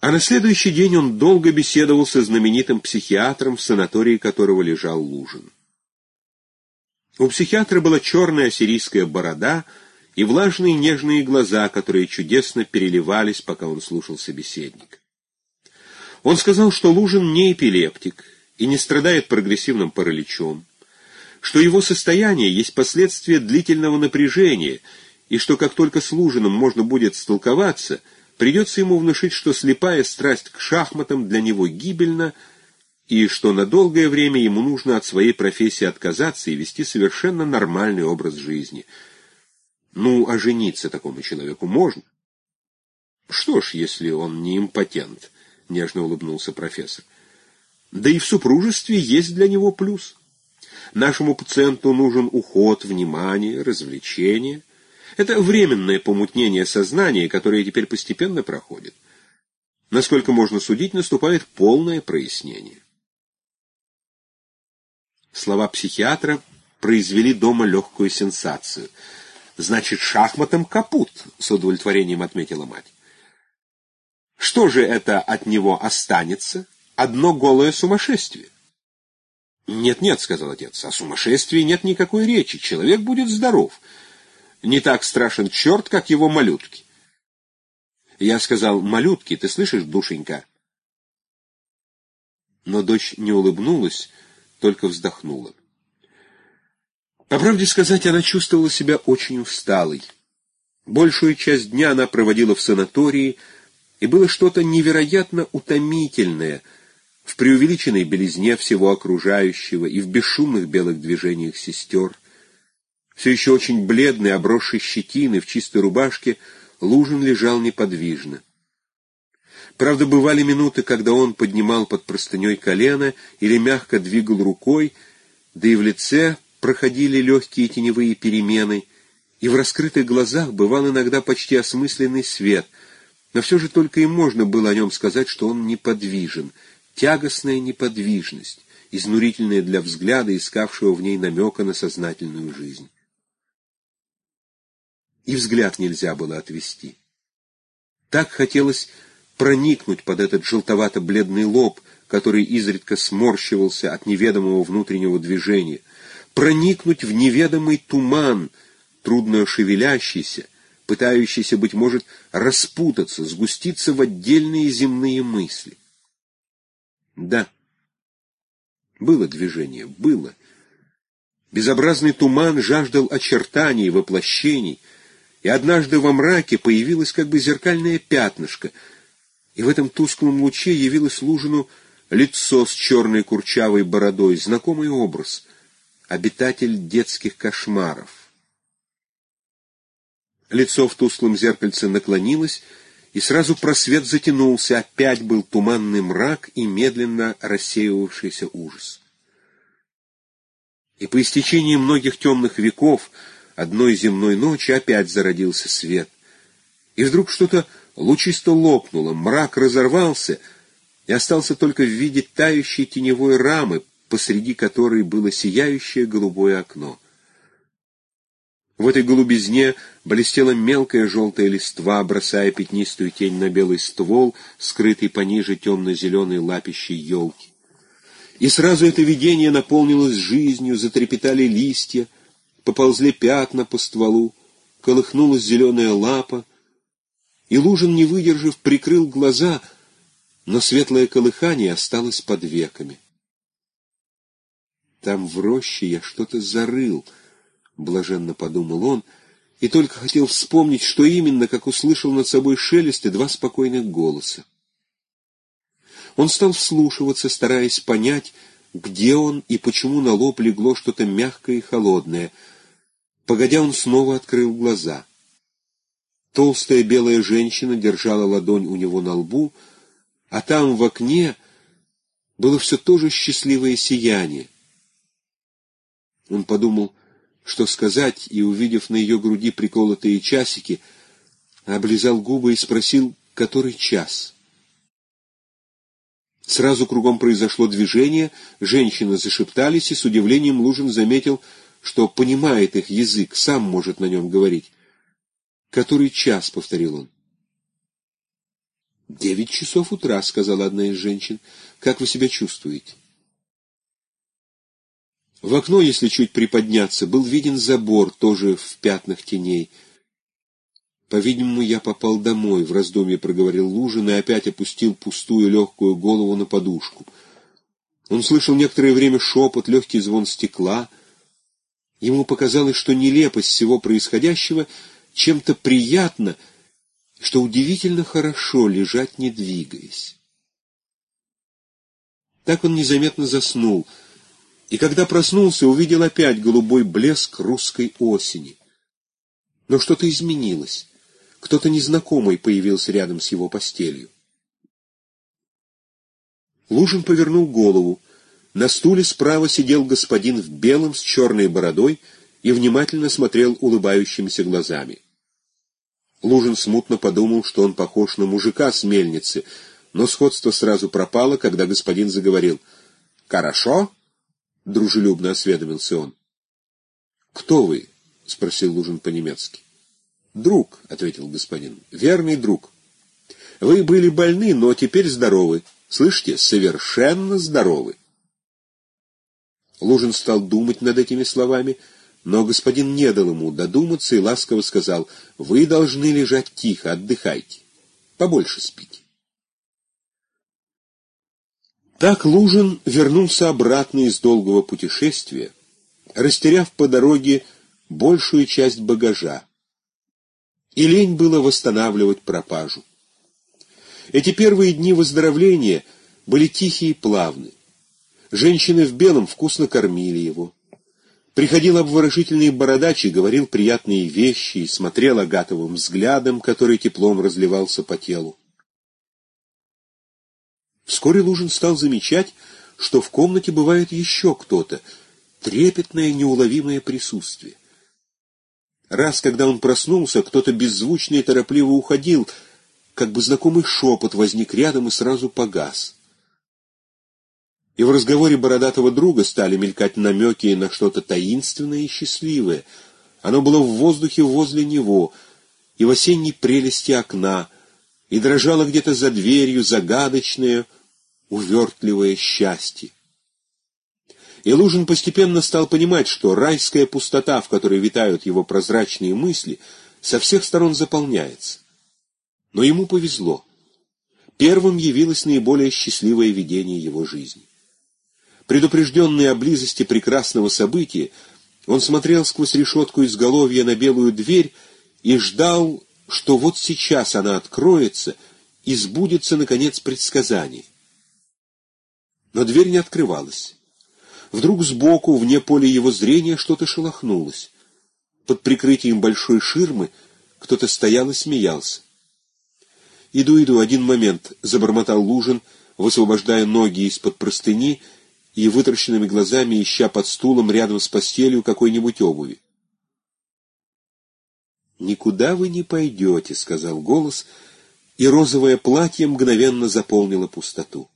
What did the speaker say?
А на следующий день он долго беседовал со знаменитым психиатром, в санатории которого лежал Лужин. У психиатра была черная ассирийская борода и влажные нежные глаза, которые чудесно переливались, пока он слушал собеседника. Он сказал, что Лужин не эпилептик и не страдает прогрессивным параличом, что его состояние есть последствие длительного напряжения, и что как только с Лужиным можно будет столковаться, придется ему внушить, что слепая страсть к шахматам для него гибельна, и что на долгое время ему нужно от своей профессии отказаться и вести совершенно нормальный образ жизни. Ну, а жениться такому человеку можно? Что ж, если он не импотент, — нежно улыбнулся профессор. Да и в супружестве есть для него плюс. Нашему пациенту нужен уход, внимание, развлечение. Это временное помутнение сознания, которое теперь постепенно проходит. Насколько можно судить, наступает полное прояснение. Слова психиатра произвели дома легкую сенсацию. «Значит, шахматом капут», — с удовлетворением отметила мать. «Что же это от него останется? Одно голое сумасшествие». «Нет-нет», — сказал отец, — «о сумасшествии нет никакой речи. Человек будет здоров. Не так страшен черт, как его малютки». Я сказал, «Малютки, ты слышишь, душенька?» Но дочь не улыбнулась, только вздохнула. По правде сказать, она чувствовала себя очень усталой. Большую часть дня она проводила в санатории, и было что-то невероятно утомительное — в преувеличенной белизне всего окружающего и в бесшумных белых движениях сестер. Все еще очень бледный, обросший щетины, в чистой рубашке, Лужин лежал неподвижно. Правда, бывали минуты, когда он поднимал под простыней колено или мягко двигал рукой, да и в лице проходили легкие теневые перемены, и в раскрытых глазах бывал иногда почти осмысленный свет, но все же только и можно было о нем сказать, что он неподвижен — тягостная неподвижность, изнурительная для взгляда, искавшего в ней намека на сознательную жизнь. И взгляд нельзя было отвести. Так хотелось проникнуть под этот желтовато-бледный лоб, который изредка сморщивался от неведомого внутреннего движения, проникнуть в неведомый туман, трудно шевелящийся, пытающийся, быть может, распутаться, сгуститься в отдельные земные мысли. Да. Было движение, было. Безобразный туман жаждал очертаний, воплощений, и однажды во мраке появилось как бы зеркальное пятнышко, и в этом тусклом луче явилось Лужину лицо с черной курчавой бородой, знакомый образ, обитатель детских кошмаров. Лицо в тусклом зеркальце наклонилось, и сразу просвет затянулся, опять был туманный мрак и медленно рассеивавшийся ужас. И по истечении многих темных веков одной земной ночи опять зародился свет. И вдруг что-то лучисто лопнуло, мрак разорвался, и остался только в виде тающей теневой рамы, посреди которой было сияющее голубое окно. В этой голубизне блестела мелкая желтая листва, бросая пятнистую тень на белый ствол, скрытый пониже темно-зеленой лапищей елки. И сразу это видение наполнилось жизнью, затрепетали листья, поползли пятна по стволу, колыхнулась зеленая лапа, и Лужин, не выдержав, прикрыл глаза, но светлое колыхание осталось под веками. Там в роще я что-то зарыл —— блаженно подумал он, и только хотел вспомнить, что именно, как услышал над собой шелест и два спокойных голоса. Он стал вслушиваться, стараясь понять, где он и почему на лоб легло что-то мягкое и холодное. Погодя, он снова открыл глаза. Толстая белая женщина держала ладонь у него на лбу, а там в окне было все то же счастливое сияние. Он подумал, что сказать, и, увидев на ее груди приколотые часики, облизал губы и спросил, который час. Сразу кругом произошло движение, женщины зашептались, и с удивлением Лужин заметил, что понимает их язык, сам может на нем говорить. «Который час?» — повторил он. «Девять часов утра», — сказала одна из женщин. «Как вы себя чувствуете?» В окно, если чуть приподняться, был виден забор, тоже в пятнах теней. «По-видимому, я попал домой», — в раздумье проговорил Лужин и опять опустил пустую легкую голову на подушку. Он слышал некоторое время шепот, легкий звон стекла. Ему показалось, что нелепость всего происходящего чем-то приятна, что удивительно хорошо лежать, не двигаясь. Так он незаметно заснул, и когда проснулся, увидел опять голубой блеск русской осени. Но что-то изменилось. Кто-то незнакомый появился рядом с его постелью. Лужин повернул голову. На стуле справа сидел господин в белом с черной бородой и внимательно смотрел улыбающимися глазами. Лужин смутно подумал, что он похож на мужика с мельницы, но сходство сразу пропало, когда господин заговорил. «Хорошо?» — дружелюбно осведомился он. «Кто вы?» — спросил Лужин по-немецки. «Друг», — ответил господин, — «верный друг. Вы были больны, но теперь здоровы. Слышите, совершенно здоровы». Лужин стал думать над этими словами — но господин не дал ему додуматься и ласково сказал, «Вы должны лежать тихо, отдыхайте, побольше спите». Так Лужин вернулся обратно из долгого путешествия, растеряв по дороге большую часть багажа. И лень было восстанавливать пропажу. Эти первые дни выздоровления были тихие и плавны. Женщины в белом вкусно кормили его. Приходил обворожительный бородач и говорил приятные вещи, и смотрел агатовым взглядом, который теплом разливался по телу. Вскоре Лужин стал замечать, что в комнате бывает еще кто-то, трепетное неуловимое присутствие. Раз, когда он проснулся, кто-то беззвучно и торопливо уходил, как бы знакомый шепот возник рядом и сразу погас и в разговоре бородатого друга стали мелькать намеки на что-то таинственное и счастливое. Оно было в воздухе возле него, и в осенней прелести окна, и дрожало где-то за дверью загадочное, увертливое счастье. И Лужин постепенно стал понимать, что райская пустота, в которой витают его прозрачные мысли, со всех сторон заполняется. Но ему повезло. Первым явилось наиболее счастливое видение его жизни. Предупрежденный о близости прекрасного события, он смотрел сквозь решетку изголовья на белую дверь и ждал, что вот сейчас она откроется и сбудется, наконец, предсказание. Но дверь не открывалась. Вдруг сбоку, вне поля его зрения, что-то шелохнулось. Под прикрытием большой ширмы кто-то стоял и смеялся. «Иду, иду, один момент», — забормотал Лужин, высвобождая ноги из-под простыни и вытращенными глазами ища под стулом рядом с постелью какой-нибудь обуви. «Никуда вы не пойдете», — сказал голос, и розовое платье мгновенно заполнило пустоту.